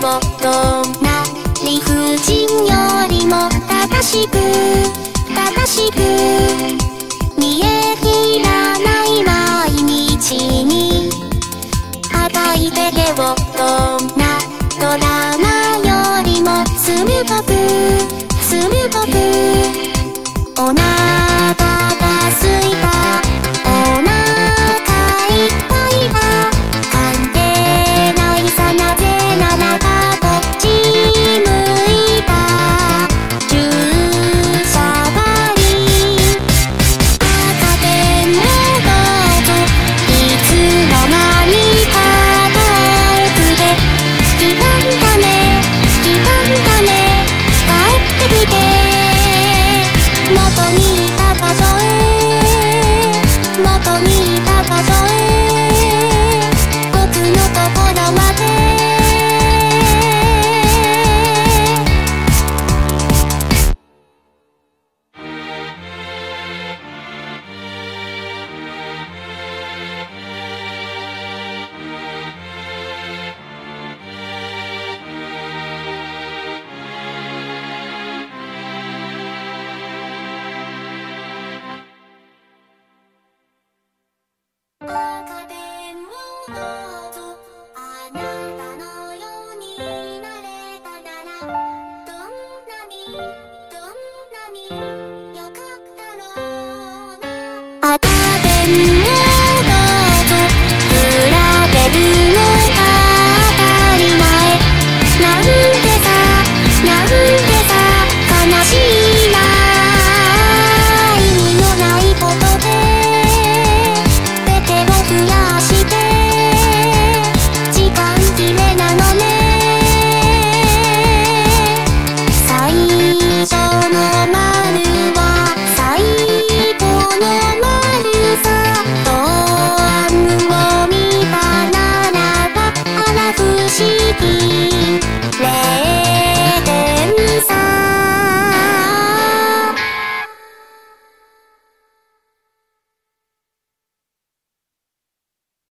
もっとな理不尽よりも正しく正しく見えきらない毎日に。暴いてけをんなドラマよりもスムーズ鋭く鋭く Bye.